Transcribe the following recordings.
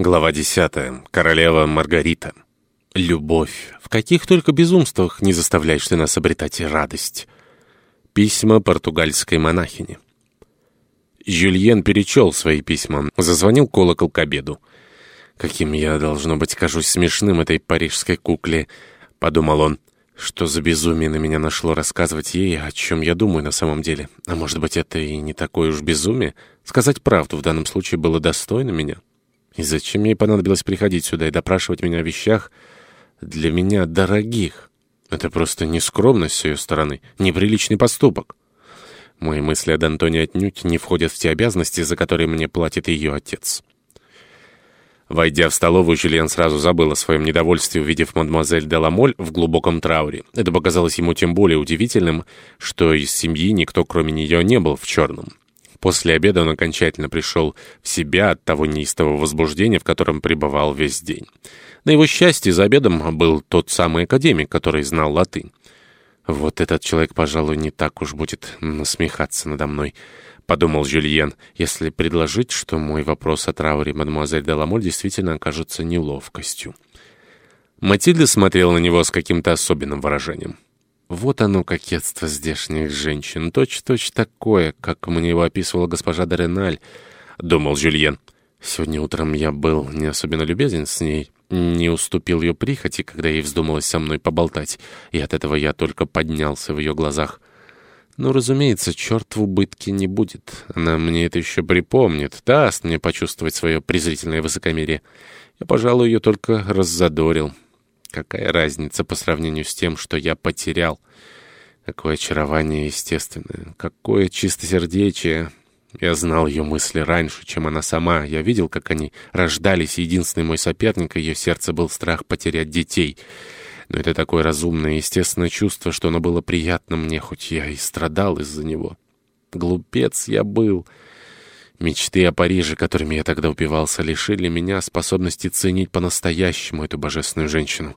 Глава 10. Королева Маргарита. Любовь. В каких только безумствах не заставляешь ты нас обретать радость. Письма португальской монахини. Жюльен перечел свои письма. Зазвонил колокол к обеду. «Каким я, должно быть, кажусь смешным этой парижской кукле», — подумал он. «Что за безумие на меня нашло рассказывать ей, о чем я думаю на самом деле? А может быть, это и не такое уж безумие? Сказать правду в данном случае было достойно меня». И зачем ей понадобилось приходить сюда и допрашивать меня о вещах для меня дорогих? Это просто нескромность с ее стороны, неприличный поступок. Мои мысли о Д'Антоне отнюдь не входят в те обязанности, за которые мне платит ее отец. Войдя в столовую, Жюльен сразу забыл о своем недовольстве, увидев мадемуазель Деламоль в глубоком трауре. Это показалось ему тем более удивительным, что из семьи никто, кроме нее, не был в черном. После обеда он окончательно пришел в себя от того неистового возбуждения, в котором пребывал весь день. На его счастье, за обедом был тот самый академик, который знал латынь. «Вот этот человек, пожалуй, не так уж будет насмехаться надо мной», — подумал Жюльен, «если предложить, что мой вопрос о трауре мадемуазель Деламоль действительно окажется неловкостью». Матильда смотрела на него с каким-то особенным выражением. Вот оно, кокетство здешних женщин. Точь-точь такое, как мне его описывала госпожа Дореналь, — думал Жюльен. Сегодня утром я был не особенно любезен с ней, не уступил ее прихоти, когда ей вздумалось со мной поболтать, и от этого я только поднялся в ее глазах. Ну, разумеется, черт в убытке не будет. Она мне это еще припомнит, даст мне почувствовать свое презрительное высокомерие. Я, пожалуй, ее только раззадорил. Какая разница по сравнению с тем, что я потерял? Какое очарование естественное, какое чистосердечие. Я знал ее мысли раньше, чем она сама. Я видел, как они рождались, единственный мой соперник, ее сердце был страх потерять детей. Но это такое разумное и естественное чувство, что оно было приятно мне, хоть я и страдал из-за него. Глупец я был. Мечты о Париже, которыми я тогда упивался, лишили меня способности ценить по-настоящему эту божественную женщину.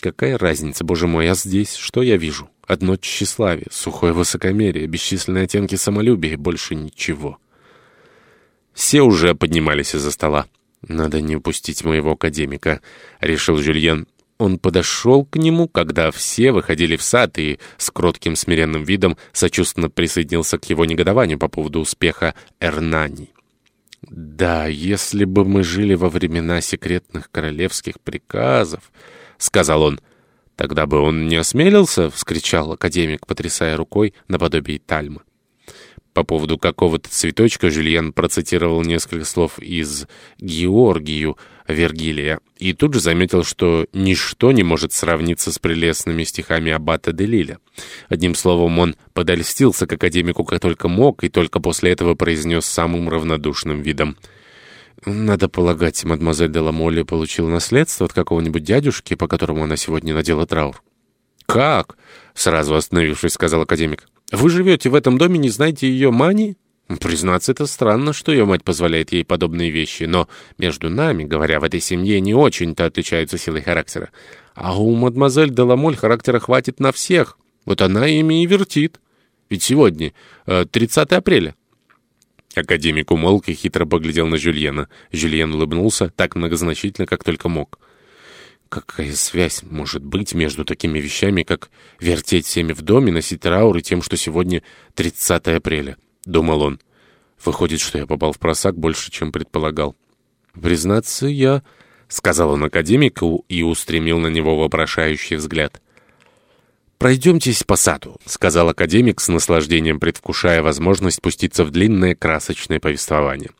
Какая разница, боже мой, а здесь что я вижу? Одно тщеславие, сухое высокомерие, бесчисленные оттенки самолюбия больше ничего. Все уже поднимались из-за стола. «Надо не упустить моего академика», — решил Жюльен. Он подошел к нему, когда все выходили в сад, и с кротким смиренным видом сочувственно присоединился к его негодованию по поводу успеха Эрнани. «Да, если бы мы жили во времена секретных королевских приказов», — сказал он, — «тогда бы он не осмелился», — вскричал академик, потрясая рукой наподобие Тальмы. По поводу какого-то цветочка Жюльен процитировал несколько слов из «Георгию», Вергилия, и тут же заметил, что ничто не может сравниться с прелестными стихами Аббата де Лиля. Одним словом, он подольстился к академику как только мог, и только после этого произнес самым равнодушным видом. «Надо полагать, мадемуазель де Ламолли получила наследство от какого-нибудь дядюшки, по которому она сегодня надела траур». «Как?» — сразу остановившись, сказал академик. «Вы живете в этом доме, не знаете ее мани?» Признаться, это странно, что ее мать позволяет ей подобные вещи, но между нами, говоря, в этой семье не очень-то отличаются силой характера. А у мадемуазель Деламоль характера хватит на всех. Вот она ими и вертит. Ведь сегодня 30 э, апреля. Академик умолк и хитро поглядел на Жюльена. Жюльен улыбнулся так многозначительно, как только мог. Какая связь может быть между такими вещами, как вертеть всеми в доме, носить траур и тем, что сегодня 30 апреля? Думал он. Выходит, что я попал в просак больше, чем предполагал. «Признаться, я...» — сказал он академику и устремил на него вопрошающий взгляд. «Пройдемтесь по саду», — сказал академик с наслаждением, предвкушая возможность пуститься в длинное красочное повествование.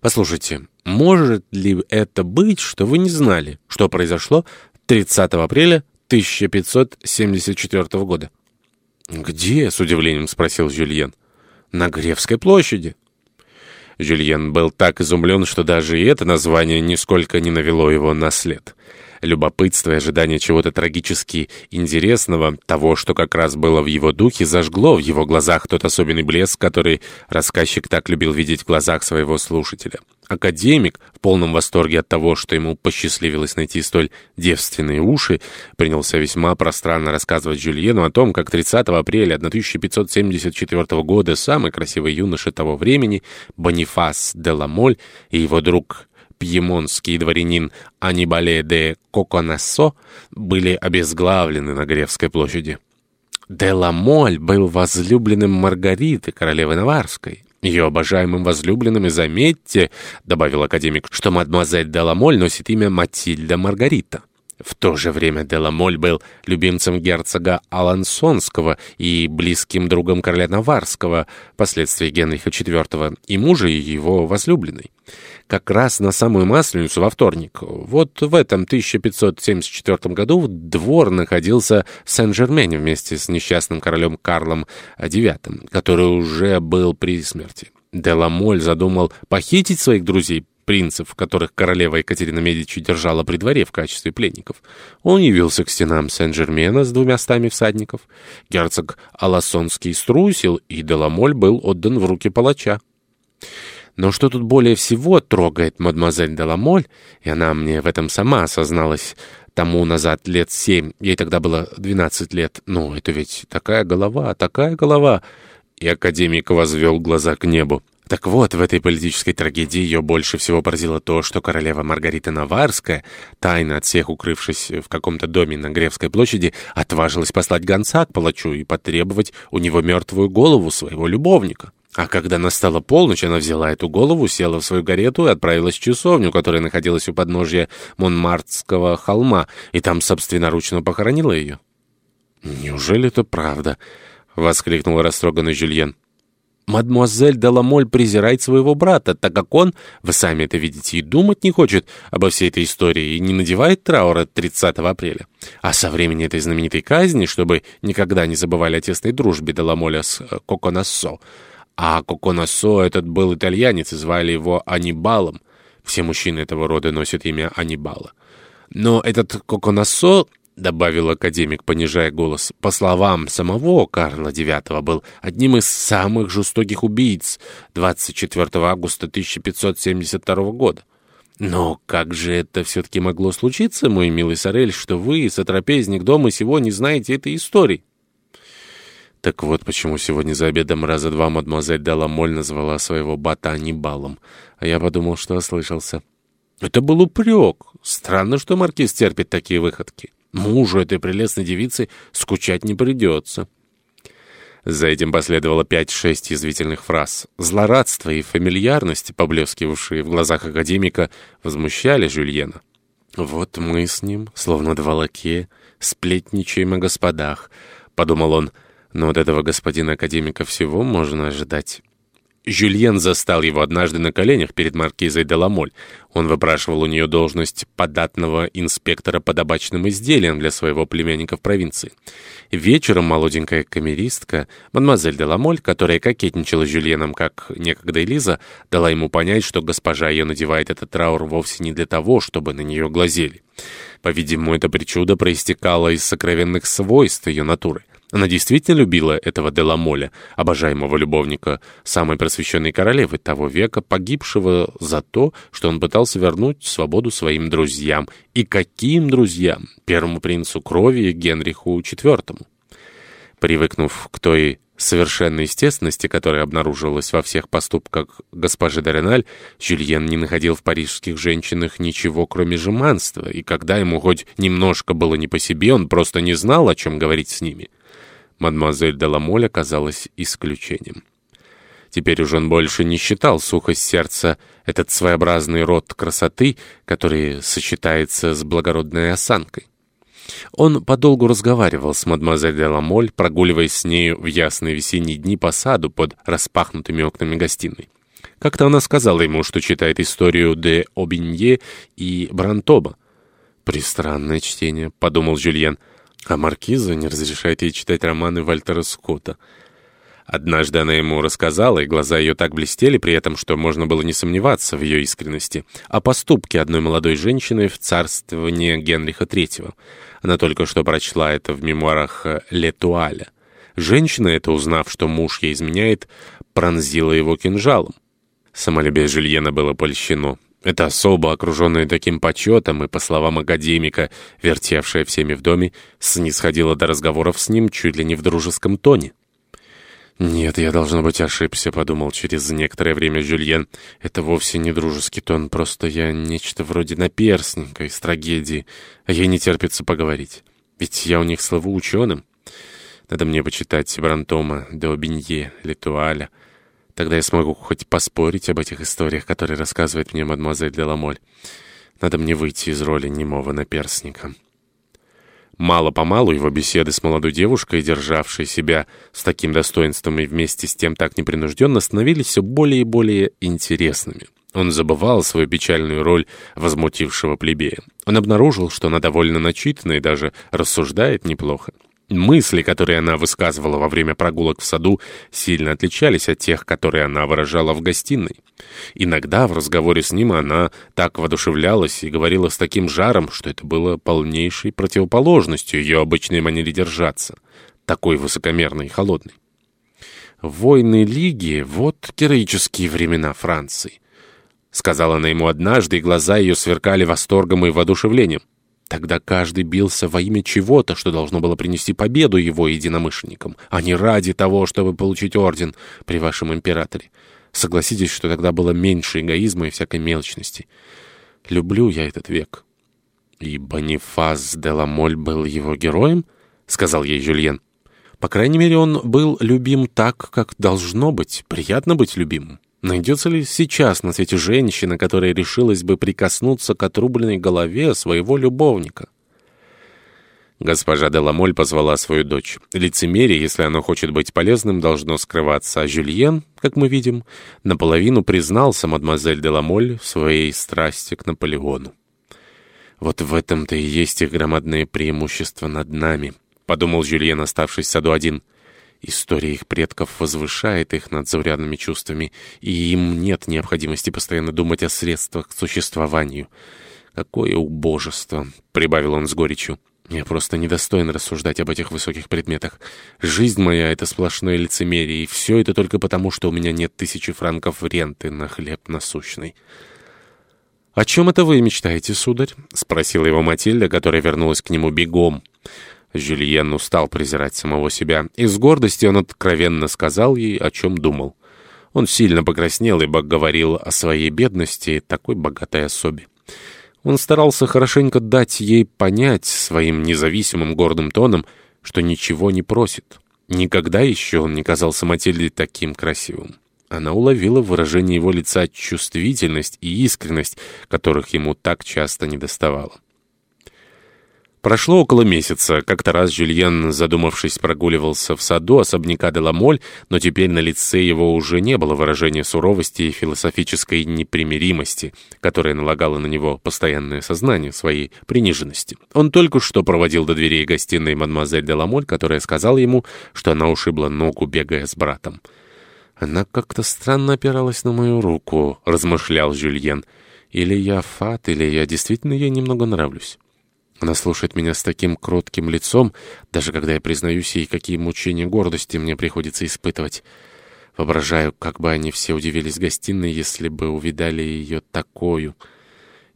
«Послушайте, может ли это быть, что вы не знали, что произошло 30 апреля 1574 года?» «Где?» — с удивлением спросил Жюльен на Гревской площади. Жюльен был так изумлен, что даже и это название нисколько не навело его на след. Любопытство и ожидание чего-то трагически интересного, того, что как раз было в его духе, зажгло в его глазах тот особенный блеск, который рассказчик так любил видеть в глазах своего слушателя. Академик, в полном восторге от того, что ему посчастливилось найти столь девственные уши, принялся весьма пространно рассказывать Жюльену о том, как 30 апреля 1574 года самый красивый юноша того времени, Бонифас де Ламоль и его друг пьемонтский дворянин Анибале де Коконассо были обезглавлены на Гревской площади. Де Ламоль был возлюбленным Маргариты, королевы Наварской. Ее обожаемым возлюбленным, и заметьте, — добавил академик, — что мадемуазель де Ламоль носит имя Матильда Маргарита. В то же время Деламоль был любимцем герцога Алансонского и близким другом короля Наварского, впоследствии Генриха IV, и мужа его возлюбленной. Как раз на самую Масленицу во вторник, вот в этом 1574 году двор находился в Сен-Жермене вместе с несчастным королем Карлом IX, который уже был при смерти. Деламоль задумал похитить своих друзей, принцев, которых королева Екатерина Медичи держала при дворе в качестве пленников. Он явился к стенам Сен-Жермена с двумя стами всадников. Герцог Алассонский струсил, и Деламоль был отдан в руки палача. Но что тут более всего трогает мадемуазель Деламоль, и она мне в этом сама осозналась тому назад лет семь, ей тогда было двенадцать лет. Ну, это ведь такая голова, такая голова. И академик возвел глаза к небу. Так вот, в этой политической трагедии ее больше всего поразило то, что королева Маргарита Наварская, тайно от всех укрывшись в каком-то доме на Гревской площади, отважилась послать гонца к палачу и потребовать у него мертвую голову своего любовника. А когда настала полночь, она взяла эту голову, села в свою карету и отправилась в часовню, которая находилась у подножья Монмартского холма, и там собственноручно похоронила ее. «Неужели это правда?» — воскликнул растроганный Жюльен. Мадмуазель Деламоль презирает своего брата, так как он, вы сами это видите, и думать не хочет обо всей этой истории и не надевает траура 30 апреля. А со времени этой знаменитой казни, чтобы никогда не забывали о тесной дружбе Деламоля с э, Коконассо, а Коконассо этот был итальянец, звали его Анибалом. Все мужчины этого рода носят имя Анибала. Но этот Коконассо — добавил академик, понижая голос, — по словам самого Карла IX, был одним из самых жестоких убийц 24 августа 1572 года. Но как же это все-таки могло случиться, мой милый Сорель, что вы, сотрапезник дома сего, не знаете этой истории? Так вот почему сегодня за обедом раза два мадемуазель Даламоль назвала своего бата Аннибалом, а я подумал, что ослышался. Это был упрек. Странно, что маркиз терпит такие выходки. Мужу этой прелестной девицы скучать не придется. За этим последовало пять-шесть язвительных фраз. Злорадство и фамильярность, поблескивавшие в глазах академика, возмущали Жюльена. «Вот мы с ним, словно два лакея, сплетничаем о господах», — подумал он. «Но от этого господина академика всего можно ожидать». Жюльен застал его однажды на коленях перед маркизой Деламоль. Он выпрашивал у нее должность податного инспектора по табачным изделиям для своего племянника в провинции. Вечером молоденькая камеристка, мадемуазель Деламоль, которая кокетничала с Жюльеном, как некогда Элиза, дала ему понять, что госпожа ее надевает этот траур вовсе не для того, чтобы на нее глазели. По-видимому, эта причуда проистекала из сокровенных свойств ее натуры. Она действительно любила этого Деламоля, обожаемого любовника самой просвещенной королевы того века, погибшего за то, что он пытался вернуть свободу своим друзьям. И каким друзьям? Первому принцу крови Генриху IV. Привыкнув к той совершенной естественности, которая обнаруживалась во всех поступках госпожи Дореналь, Жюльен не находил в парижских женщинах ничего, кроме жеманства, и когда ему хоть немножко было не по себе, он просто не знал, о чем говорить с ними. Мадемуазель Деламоль оказалась исключением. Теперь уже он больше не считал сухость сердца, этот своеобразный род красоты, который сочетается с благородной осанкой. Он подолгу разговаривал с мадемуазель Деламоль, прогуливаясь с нею в ясные весенние дни по саду под распахнутыми окнами гостиной. Как-то она сказала ему, что читает историю де Обинье и Брантоба. «Пристранное чтение», — подумал Жюльен, — а маркиза не разрешает ей читать романы Вальтера Скотта. Однажды она ему рассказала, и глаза ее так блестели при этом, что можно было не сомневаться в ее искренности, о поступке одной молодой женщины в царствовании Генриха III. Она только что прочла это в мемуарах Летуаля. Женщина эта, узнав, что муж ей изменяет, пронзила его кинжалом. Самолюбие Жюльена было польщено. Эта особа, окруженная таким почетом и, по словам академика, вертевшая всеми в доме, снисходила до разговоров с ним чуть ли не в дружеском тоне. «Нет, я, должно быть, ошибся», — подумал через некоторое время Жюльен. «Это вовсе не дружеский тон, просто я нечто вроде наперсника из трагедии, а ей не терпится поговорить. Ведь я у них славу ученым. Надо мне почитать Брантома, Деобинье, Летуаля. Тогда я смогу хоть поспорить об этих историях, которые рассказывает мне мадемуазель де Ламоль. Надо мне выйти из роли немого наперсника». Мало-помалу его беседы с молодой девушкой, державшей себя с таким достоинством и вместе с тем так непринужденно, становились все более и более интересными. Он забывал свою печальную роль возмутившего плебея. Он обнаружил, что она довольно начитана и даже рассуждает неплохо. Мысли, которые она высказывала во время прогулок в саду, сильно отличались от тех, которые она выражала в гостиной. Иногда в разговоре с ним она так воодушевлялась и говорила с таким жаром, что это было полнейшей противоположностью ее обычной манере держаться, такой высокомерной и холодной. «Войны Лиги — вот героические времена Франции», — сказала она ему однажды, и глаза ее сверкали восторгом и воодушевлением. Тогда каждый бился во имя чего-то, что должно было принести победу его единомышленникам, а не ради того, чтобы получить орден при вашем императоре. Согласитесь, что тогда было меньше эгоизма и всякой мелочности. Люблю я этот век. И Бонифаз де Ламоль был его героем, — сказал ей Жюльен. По крайней мере, он был любим так, как должно быть, приятно быть любимым. Найдется ли сейчас на свете женщина, которая решилась бы прикоснуться к отрубленной голове своего любовника? Госпожа Деламоль позвала свою дочь. Лицемерие, если оно хочет быть полезным, должно скрываться. А Жюльен, как мы видим, наполовину признался мадемуазель Деламоль в своей страсти к Наполеону. «Вот в этом-то и есть их громадное преимущество над нами», — подумал Жюльен, оставшись в саду один. История их предков возвышает их над заурядными чувствами, и им нет необходимости постоянно думать о средствах к существованию. «Какое убожество!» — прибавил он с горечью. «Я просто недостоин рассуждать об этих высоких предметах. Жизнь моя — это сплошное лицемерие, и все это только потому, что у меня нет тысячи франков ренты на хлеб насущный». «О чем это вы мечтаете, сударь?» — спросила его Матильда, которая вернулась к нему бегом. Жюльен устал презирать самого себя, и с гордости он откровенно сказал ей, о чем думал. Он сильно покраснел, ибо говорил о своей бедности такой богатой особе. Он старался хорошенько дать ей понять своим независимым гордым тоном, что ничего не просит. Никогда еще он не казался Матильде таким красивым. Она уловила в выражении его лица чувствительность и искренность, которых ему так часто недоставало. Прошло около месяца. Как-то раз Жюльен, задумавшись, прогуливался в саду особняка де Ламоль, но теперь на лице его уже не было выражения суровости и философической непримиримости, которая налагала на него постоянное сознание своей приниженности. Он только что проводил до дверей гостиной мадемуазель де Ламоль, которая сказала ему, что она ушибла ногу, бегая с братом. «Она как-то странно опиралась на мою руку», — размышлял Жюльен. «Или я фат, или я действительно ей немного нравлюсь». Она слушает меня с таким кротким лицом, даже когда я признаюсь ей, какие мучения гордости мне приходится испытывать. Воображаю, как бы они все удивились гостиной, если бы увидали ее такую.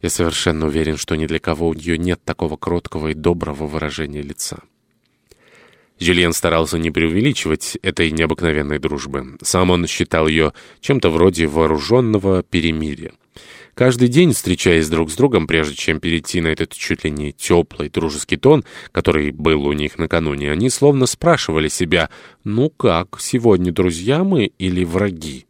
Я совершенно уверен, что ни для кого у нее нет такого кроткого и доброго выражения лица. Жюльен старался не преувеличивать этой необыкновенной дружбы. Сам он считал ее чем-то вроде вооруженного перемирия. Каждый день, встречаясь друг с другом, прежде чем перейти на этот чуть ли не теплый дружеский тон, который был у них накануне, они словно спрашивали себя, «Ну как, сегодня друзья мы или враги?»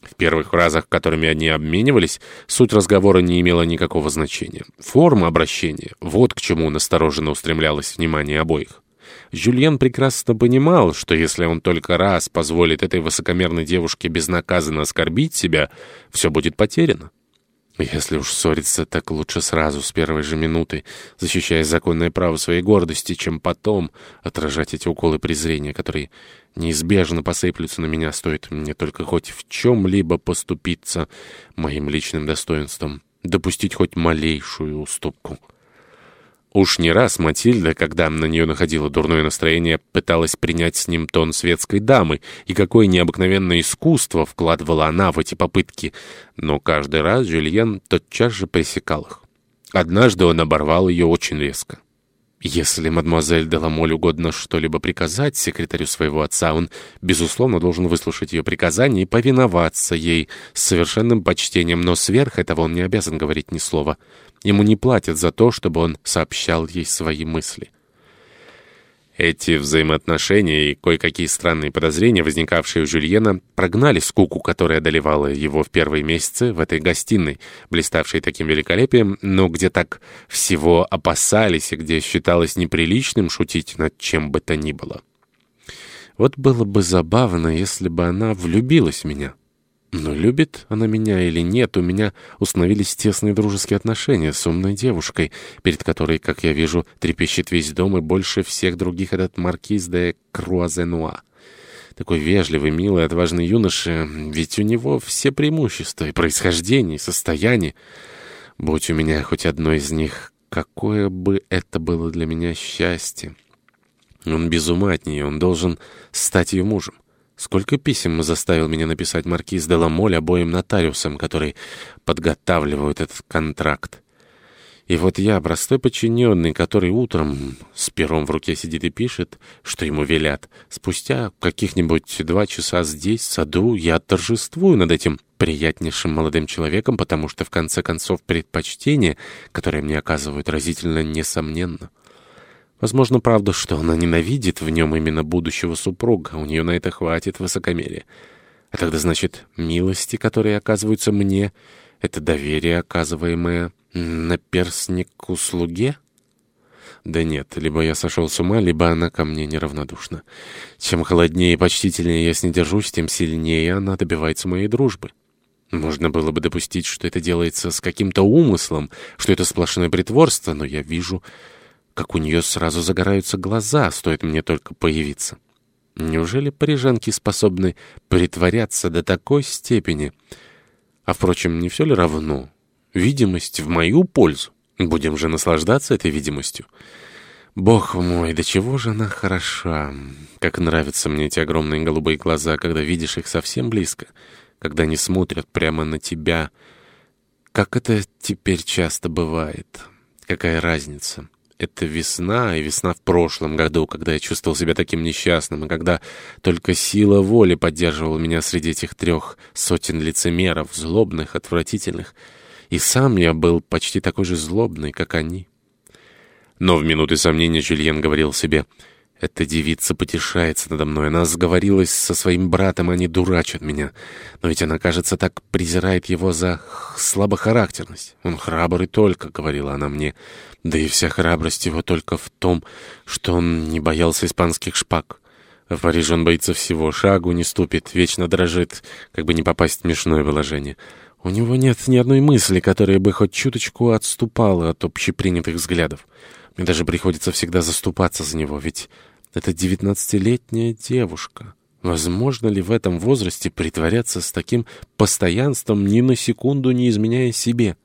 В первых фразах, которыми они обменивались, суть разговора не имела никакого значения. Форма обращения — вот к чему настороженно устремлялось внимание обоих. Жюльен прекрасно понимал, что если он только раз позволит этой высокомерной девушке безнаказанно оскорбить себя, все будет потеряно. Если уж ссориться, так лучше сразу, с первой же минуты, защищая законное право своей гордости, чем потом отражать эти уколы презрения, которые неизбежно посыплются на меня, стоит мне только хоть в чем-либо поступиться моим личным достоинством, допустить хоть малейшую уступку. Уж не раз Матильда, когда на нее находило дурное настроение, пыталась принять с ним тон светской дамы, и какое необыкновенное искусство вкладывала она в эти попытки. Но каждый раз Жюльен тотчас же пресекал их. Однажды он оборвал ее очень резко. Если мадемуазель Деламоль угодно что-либо приказать секретарю своего отца, он, безусловно, должен выслушать ее приказание и повиноваться ей с совершенным почтением, но сверх этого он не обязан говорить ни слова. Ему не платят за то, чтобы он сообщал ей свои мысли. Эти взаимоотношения и кое-какие странные подозрения, возникавшие у Жюльена, прогнали скуку, которая одолевала его в первые месяцы в этой гостиной, блиставшей таким великолепием, но где так всего опасались и где считалось неприличным шутить над чем бы то ни было. Вот было бы забавно, если бы она влюбилась в меня. Но любит она меня или нет, у меня установились тесные дружеские отношения с умной девушкой, перед которой, как я вижу, трепещет весь дом и больше всех других этот маркиз де Круазенуа. Такой вежливый, милый, отважный юноша, ведь у него все преимущества и происхождение, и состояние. Будь у меня хоть одно из них, какое бы это было для меня счастье. Он без ума от нее, он должен стать ее мужем. Сколько писем заставил меня написать маркиз де Ламоль обоим нотариусам, которые подготавливают этот контракт. И вот я, простой подчиненный, который утром с пером в руке сидит и пишет, что ему велят, спустя каких-нибудь два часа здесь, в саду, я торжествую над этим приятнейшим молодым человеком, потому что, в конце концов, предпочтение, которое мне оказывают, разительно несомненно. Возможно, правда, что она ненавидит в нем именно будущего супруга, у нее на это хватит высокомерия. А тогда, значит, милости, которые оказываются мне, это доверие, оказываемое на перстник услуге? Да нет, либо я сошел с ума, либо она ко мне неравнодушна. Чем холоднее и почтительнее я с ней держусь, тем сильнее она добивается моей дружбы. Можно было бы допустить, что это делается с каким-то умыслом, что это сплошное притворство, но я вижу как у нее сразу загораются глаза, стоит мне только появиться. Неужели парижанки способны притворяться до такой степени? А, впрочем, не все ли равно? Видимость в мою пользу. Будем же наслаждаться этой видимостью. Бог мой, до чего же она хороша. Как нравятся мне эти огромные голубые глаза, когда видишь их совсем близко, когда они смотрят прямо на тебя. Как это теперь часто бывает. Какая разница? Это весна, и весна в прошлом году, когда я чувствовал себя таким несчастным, и когда только сила воли поддерживала меня среди этих трех сотен лицемеров, злобных, отвратительных. И сам я был почти такой же злобный, как они. Но в минуты сомнения Жюльен говорил себе — эта девица потешается надо мной. Она сговорилась со своим братом, они дурачат меня. Но ведь она, кажется, так презирает его за слабохарактерность. Он храбрый только, — говорила она мне. Да и вся храбрость его только в том, что он не боялся испанских шпаг. В Париже он боится всего, шагу не ступит, вечно дрожит, как бы не попасть в смешное выложение. У него нет ни одной мысли, которая бы хоть чуточку отступала от общепринятых взглядов. Мне даже приходится всегда заступаться за него, ведь это девятнадцатилетняя девушка. Возможно ли в этом возрасте притворяться с таким постоянством, ни на секунду не изменяя себе?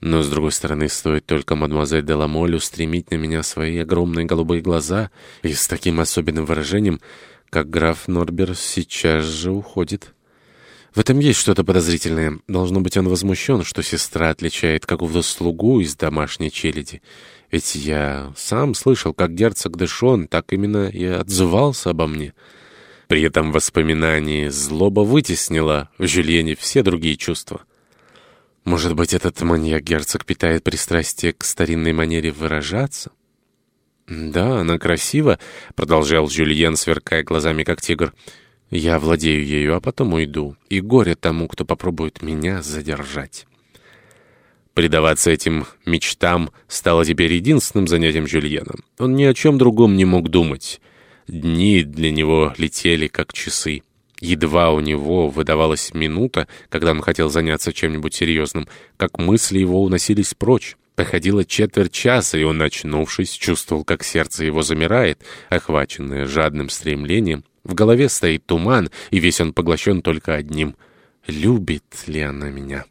Но, с другой стороны, стоит только мадемуазель де Ламоль устремить на меня свои огромные голубые глаза и с таким особенным выражением, как граф Норбер сейчас же уходит. В этом есть что-то подозрительное. Должно быть, он возмущен, что сестра отличает какого-то слугу из домашней челяди. Ведь я сам слышал, как герцог Дэшон так именно и отзывался обо мне. При этом воспоминании злоба вытеснила в Жюльене все другие чувства. Может быть, этот маньяк-герцог питает пристрастие к старинной манере выражаться? «Да, она красива», — продолжал Жюльен, сверкая глазами, как тигр. «Я владею ею, а потом уйду, и горе тому, кто попробует меня задержать». Предаваться этим мечтам стало теперь единственным занятием Жюльена. Он ни о чем другом не мог думать. Дни для него летели, как часы. Едва у него выдавалась минута, когда он хотел заняться чем-нибудь серьезным, как мысли его уносились прочь. Проходило четверть часа, и он, очнувшись, чувствовал, как сердце его замирает, охваченное жадным стремлением. В голове стоит туман, и весь он поглощен только одним — «Любит ли она меня?»